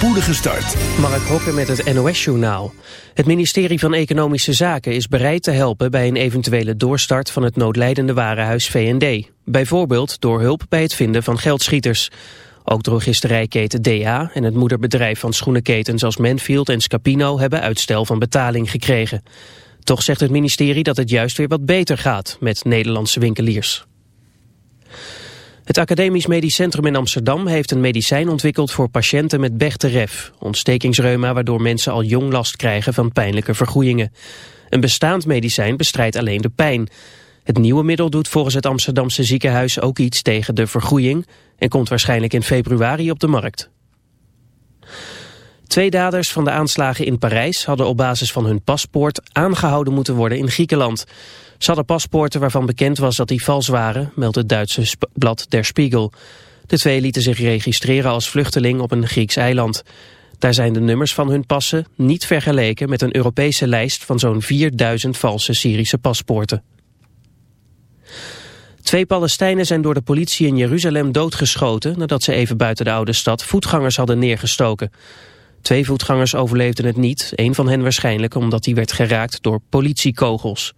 spoedige start. Mark Hokker met het NOS-journaal. Het ministerie van Economische Zaken is bereid te helpen bij een eventuele doorstart van het noodlijdende warenhuis V&D. Bijvoorbeeld door hulp bij het vinden van geldschieters. Ook drogisterijketen DA en het moederbedrijf van schoenenketens als Manfield en Scapino hebben uitstel van betaling gekregen. Toch zegt het ministerie dat het juist weer wat beter gaat met Nederlandse winkeliers. Het Academisch Medisch Centrum in Amsterdam heeft een medicijn ontwikkeld voor patiënten met Bechteref, ontstekingsreuma waardoor mensen al jong last krijgen van pijnlijke vergroeien. Een bestaand medicijn bestrijdt alleen de pijn. Het nieuwe middel doet volgens het Amsterdamse ziekenhuis ook iets tegen de vergroeiing en komt waarschijnlijk in februari op de markt. Twee daders van de aanslagen in Parijs hadden op basis van hun paspoort aangehouden moeten worden in Griekenland. Ze hadden paspoorten waarvan bekend was dat die vals waren, meldt het Duitse blad Der Spiegel. De twee lieten zich registreren als vluchteling op een Grieks eiland. Daar zijn de nummers van hun passen niet vergeleken met een Europese lijst van zo'n 4000 valse Syrische paspoorten. Twee Palestijnen zijn door de politie in Jeruzalem doodgeschoten nadat ze even buiten de oude stad voetgangers hadden neergestoken. Twee voetgangers overleefden het niet, een van hen waarschijnlijk omdat hij werd geraakt door politiekogels.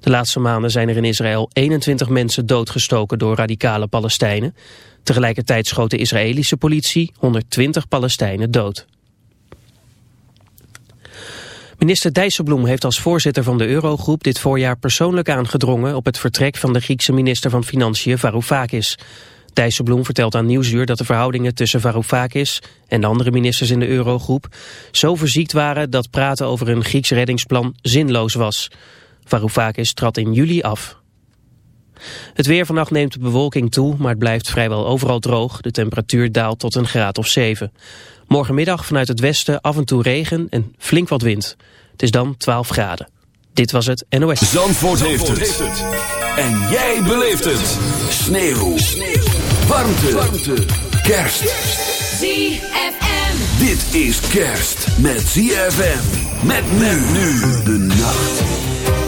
De laatste maanden zijn er in Israël 21 mensen doodgestoken door radicale Palestijnen. Tegelijkertijd schoot de Israëlische politie 120 Palestijnen dood. Minister Dijsselbloem heeft als voorzitter van de Eurogroep dit voorjaar persoonlijk aangedrongen op het vertrek van de Griekse minister van Financiën Varoufakis. Dijsselbloem vertelt aan Nieuwsuur dat de verhoudingen tussen Varoufakis en de andere ministers in de Eurogroep zo verziekt waren dat praten over een Grieks reddingsplan zinloos was. Varoufakis trad in juli af. Het weer vannacht neemt de bewolking toe, maar het blijft vrijwel overal droog. De temperatuur daalt tot een graad of 7. Morgenmiddag vanuit het westen af en toe regen en flink wat wind. Het is dan 12 graden. Dit was het NOS. Zandvoort, heeft, het. En jij beleeft het. Sneeuw. Sneeuw. Warmte. Warmte. Kerst. ZFM. Dit is kerst met ZFM. Met men nu de nacht.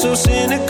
so cynical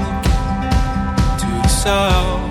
myself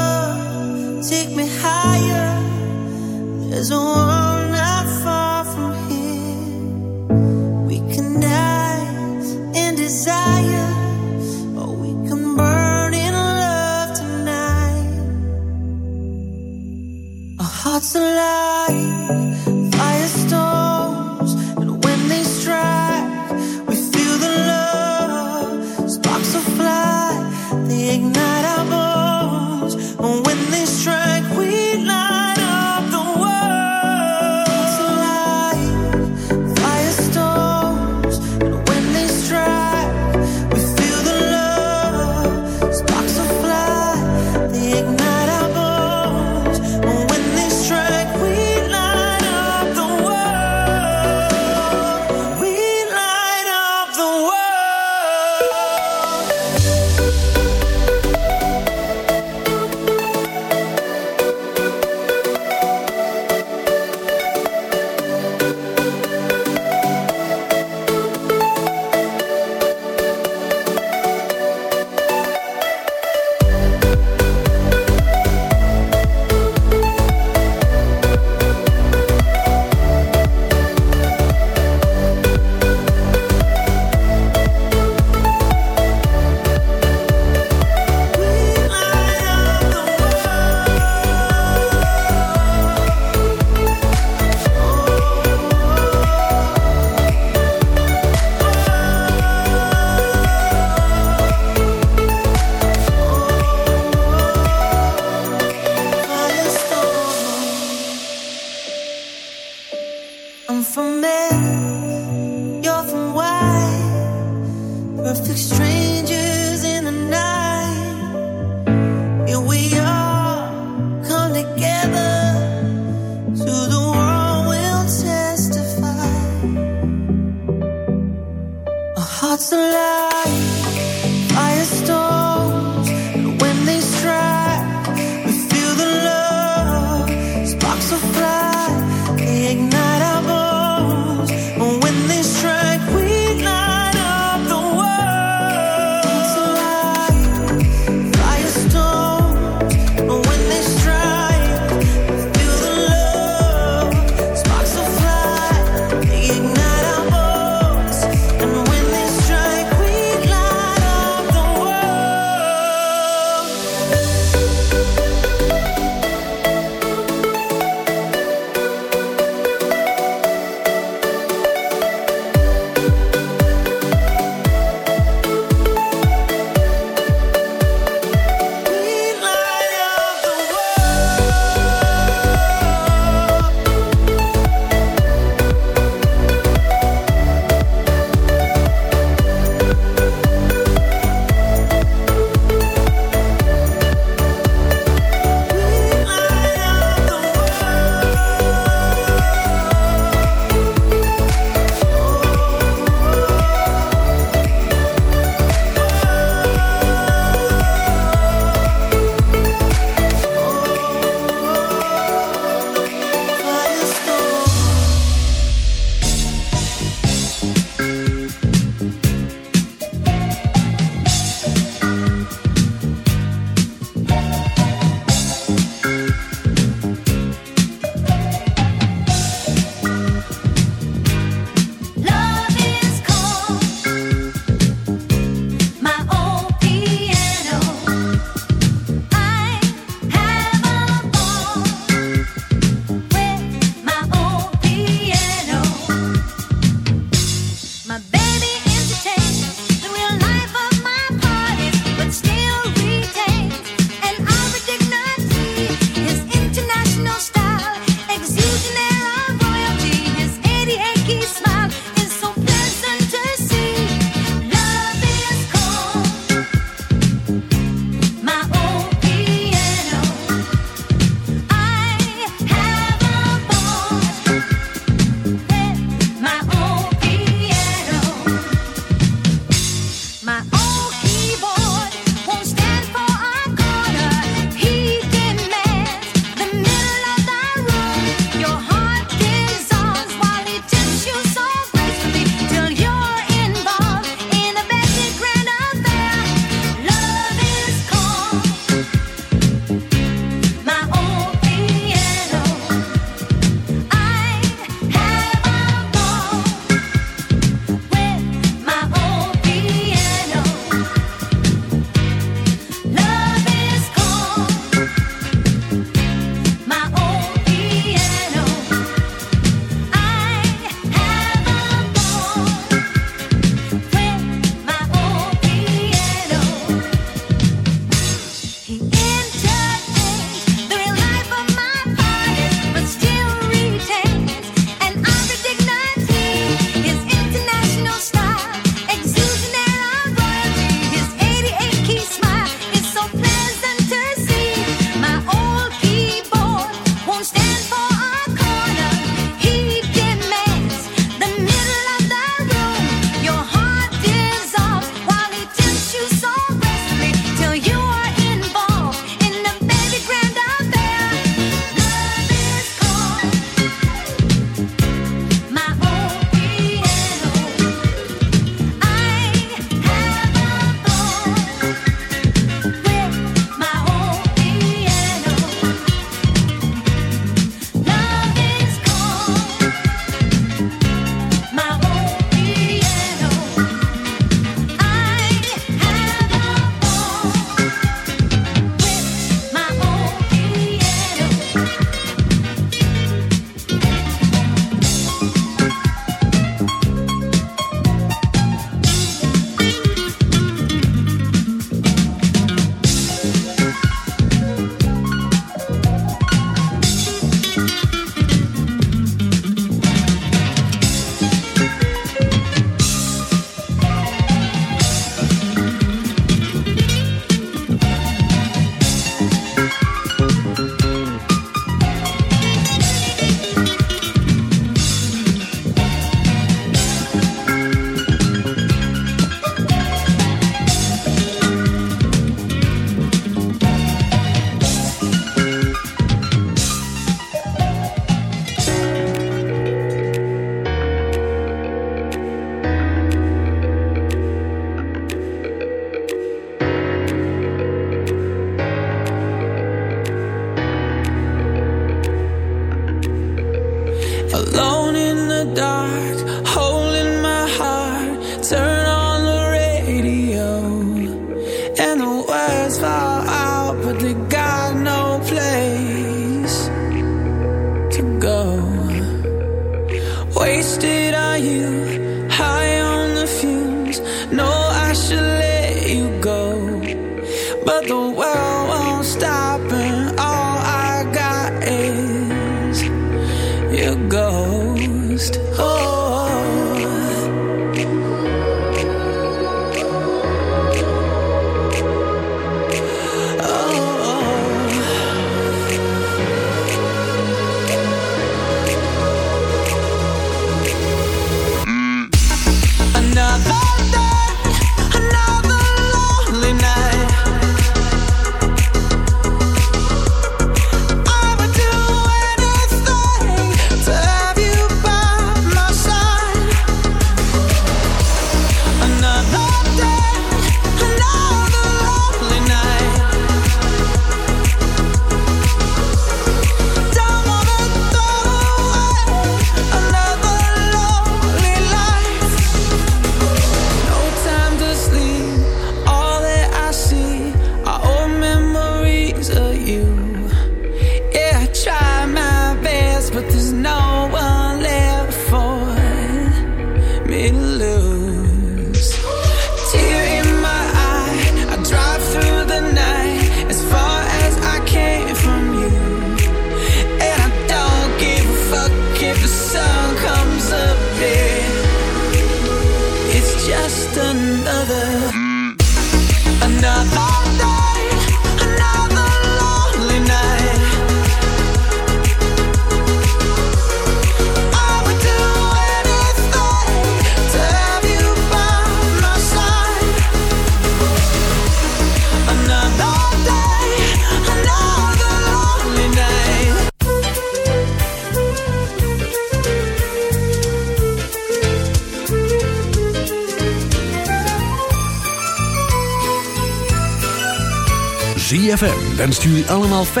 Wenst jullie allemaal fijn.